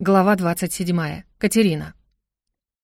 Глава 27. Катерина.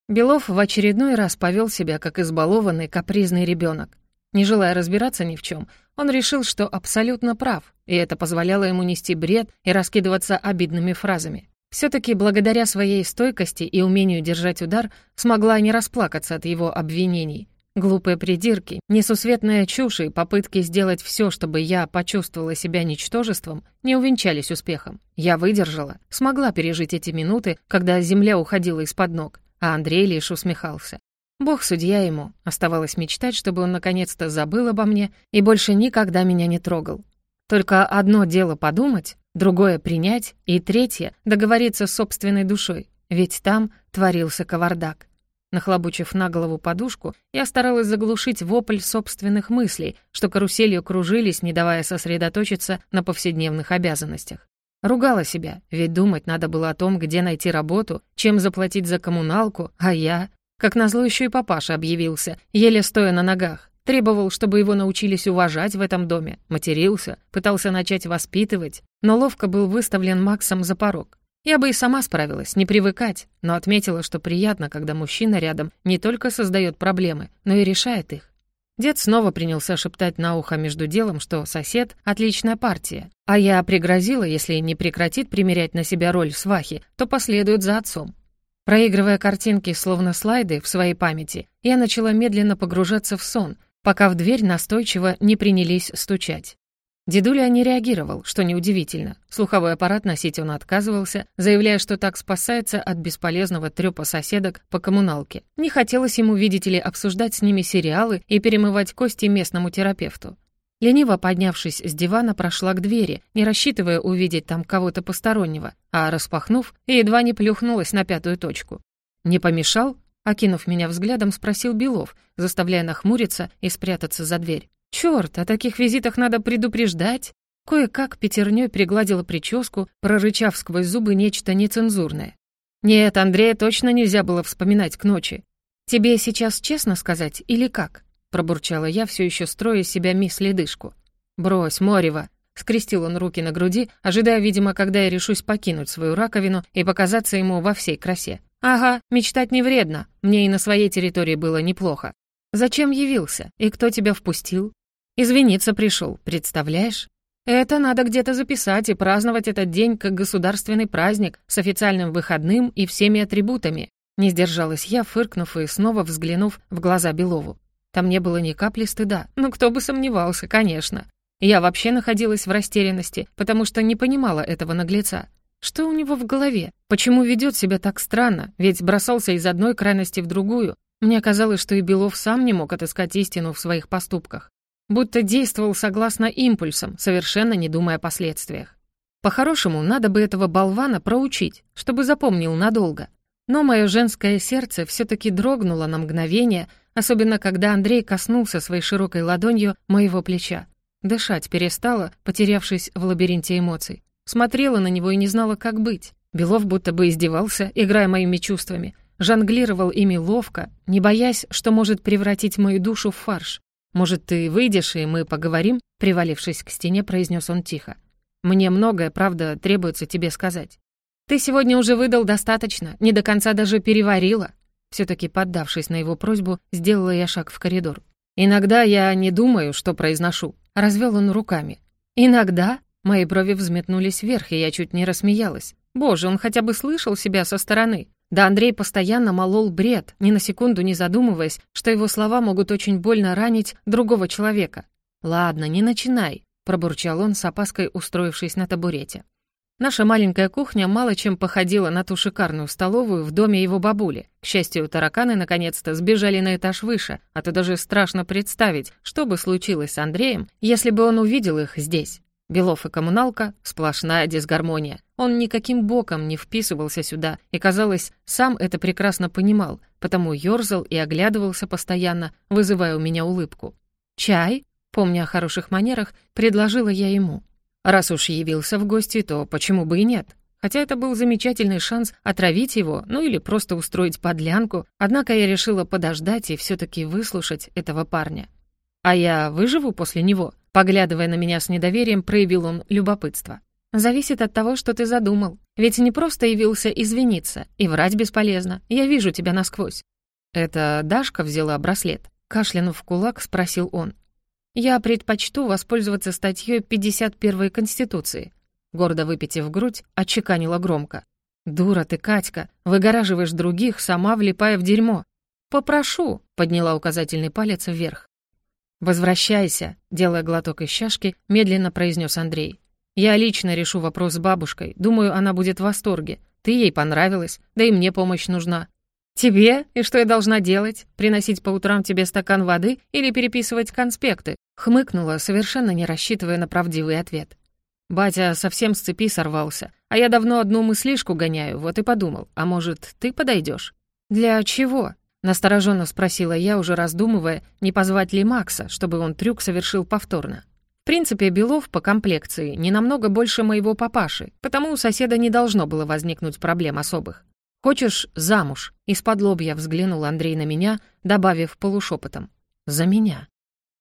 Белов в очередной раз повел себя как избалованный капризный ребенок. Не желая разбираться ни в чем, он решил, что абсолютно прав, и это позволяло ему нести бред и раскидываться обидными фразами. все таки благодаря своей стойкости и умению держать удар смогла не расплакаться от его обвинений. Глупые придирки, несусветная чушь и попытки сделать все, чтобы я почувствовала себя ничтожеством, не увенчались успехом. Я выдержала, смогла пережить эти минуты, когда земля уходила из-под ног, а Андрей лишь усмехался. Бог судья ему. Оставалось мечтать, чтобы он наконец-то забыл обо мне и больше никогда меня не трогал. Только одно дело подумать, другое — принять, и третье — договориться с собственной душой, ведь там творился кавардак. Нахлобучив на голову подушку, я старалась заглушить вопль собственных мыслей, что каруселью кружились, не давая сосредоточиться на повседневных обязанностях. Ругала себя, ведь думать надо было о том, где найти работу, чем заплатить за коммуналку, а я... Как назло еще и папаша объявился, еле стоя на ногах. Требовал, чтобы его научились уважать в этом доме, матерился, пытался начать воспитывать, но ловко был выставлен Максом за порог. Я бы и сама справилась, не привыкать, но отметила, что приятно, когда мужчина рядом не только создает проблемы, но и решает их. Дед снова принялся шептать на ухо между делом, что сосед — отличная партия, а я пригрозила, если не прекратит примерять на себя роль свахи, то последует за отцом. Проигрывая картинки, словно слайды, в своей памяти, я начала медленно погружаться в сон, пока в дверь настойчиво не принялись стучать. Дедуля не реагировал, что неудивительно. Слуховой аппарат носить он отказывался, заявляя, что так спасается от бесполезного трёпа соседок по коммуналке. Не хотелось ему, видите ли, обсуждать с ними сериалы и перемывать кости местному терапевту. Лениво поднявшись с дивана, прошла к двери, не рассчитывая увидеть там кого-то постороннего, а, распахнув, едва не плюхнулась на пятую точку. «Не помешал?» — окинув меня взглядом, спросил Белов, заставляя нахмуриться и спрятаться за дверь. Черт, о таких визитах надо предупреждать. Кое-как пятерней пригладила прическу, прорычав сквозь зубы нечто нецензурное. Нет, Андрея точно нельзя было вспоминать к ночи. «Тебе сейчас честно сказать или как?» пробурчала я, все еще строя себя мисс-ледышку. «Брось, Морева!» — скрестил он руки на груди, ожидая, видимо, когда я решусь покинуть свою раковину и показаться ему во всей красе. «Ага, мечтать не вредно. Мне и на своей территории было неплохо. Зачем явился? И кто тебя впустил? Извиниться пришел, представляешь? Это надо где-то записать и праздновать этот день как государственный праздник с официальным выходным и всеми атрибутами. Не сдержалась я, фыркнув и снова взглянув в глаза Белову. Там не было ни капли стыда. Ну, кто бы сомневался, конечно. Я вообще находилась в растерянности, потому что не понимала этого наглеца. Что у него в голове? Почему ведет себя так странно? Ведь бросался из одной крайности в другую. Мне казалось, что и Белов сам не мог отыскать истину в своих поступках будто действовал согласно импульсам, совершенно не думая о последствиях. По-хорошему, надо бы этого болвана проучить, чтобы запомнил надолго. Но мое женское сердце все-таки дрогнуло на мгновение, особенно когда Андрей коснулся своей широкой ладонью моего плеча. Дышать перестала, потерявшись в лабиринте эмоций. Смотрела на него и не знала, как быть. Белов будто бы издевался, играя моими чувствами, жонглировал ими ловко, не боясь, что может превратить мою душу в фарш. «Может, ты выйдешь, и мы поговорим?» Привалившись к стене, произнес он тихо. «Мне многое, правда, требуется тебе сказать». «Ты сегодня уже выдал достаточно, не до конца даже переварила». Все-таки поддавшись на его просьбу, сделала я шаг в коридор. «Иногда я не думаю, что произношу», — развел он руками. «Иногда?» Мои брови взметнулись вверх, и я чуть не рассмеялась. Боже, он хотя бы слышал себя со стороны. Да Андрей постоянно молол бред, ни на секунду не задумываясь, что его слова могут очень больно ранить другого человека. «Ладно, не начинай», — пробурчал он с опаской, устроившись на табурете. Наша маленькая кухня мало чем походила на ту шикарную столовую в доме его бабули. К счастью, тараканы наконец-то сбежали на этаж выше, а то даже страшно представить, что бы случилось с Андреем, если бы он увидел их здесь. Белов и коммуналка — сплошная дисгармония. Он никаким боком не вписывался сюда и, казалось, сам это прекрасно понимал, потому ёрзал и оглядывался постоянно, вызывая у меня улыбку. «Чай?» — помня о хороших манерах, предложила я ему. Раз уж явился в гости, то почему бы и нет? Хотя это был замечательный шанс отравить его, ну или просто устроить подлянку, однако я решила подождать и все таки выслушать этого парня. «А я выживу после него?» Поглядывая на меня с недоверием, проявил он любопытство. «Зависит от того, что ты задумал. Ведь не просто явился извиниться, и врать бесполезно. Я вижу тебя насквозь». «Это Дашка взяла браслет?» Кашлянув в кулак, спросил он. «Я предпочту воспользоваться статьей 51 Конституции», гордо выпитив грудь, отчеканила громко. «Дура ты, Катька, выгораживаешь других, сама влипая в дерьмо». «Попрошу», — подняла указательный палец вверх. «Возвращайся», — делая глоток из чашки, медленно произнес Андрей. «Я лично решу вопрос с бабушкой. Думаю, она будет в восторге. Ты ей понравилась, да и мне помощь нужна». «Тебе? И что я должна делать? Приносить по утрам тебе стакан воды или переписывать конспекты?» Хмыкнула, совершенно не рассчитывая на правдивый ответ. Батя совсем с цепи сорвался, а я давно одну мыслишку гоняю, вот и подумал, а может, ты подойдешь? «Для чего?» — настороженно спросила я, уже раздумывая, не позвать ли Макса, чтобы он трюк совершил повторно. Принципе, Белов по комплекции не намного больше моего папаши, потому у соседа не должно было возникнуть проблем особых. «Хочешь замуж?» — из-под лобья взглянул Андрей на меня, добавив полушепотом. «За меня».